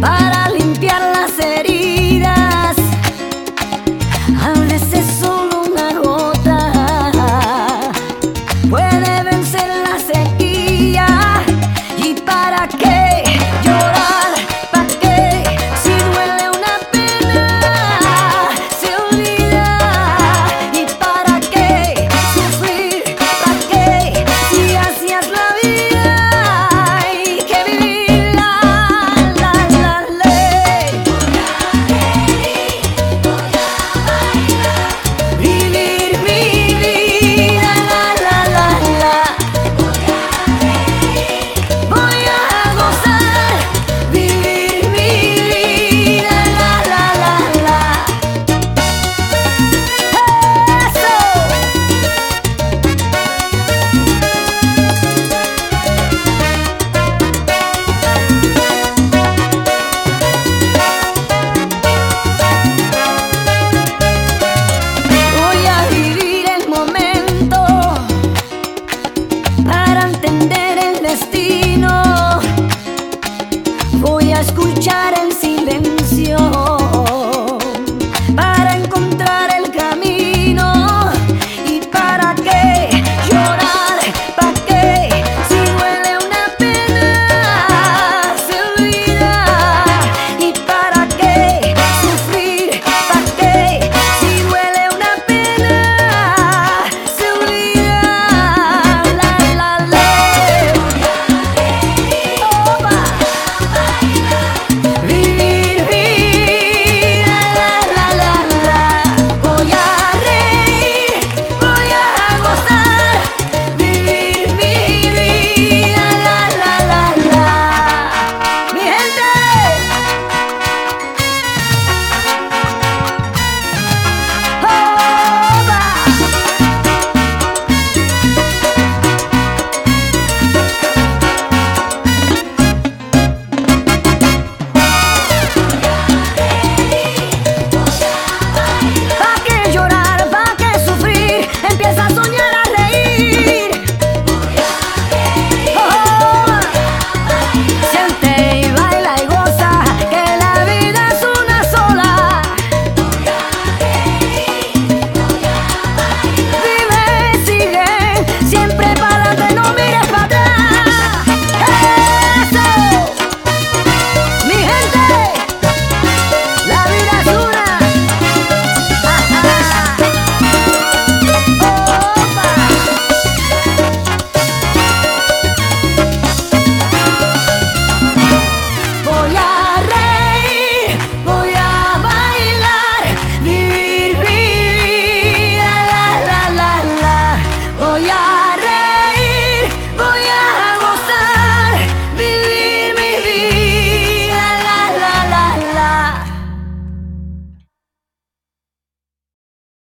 para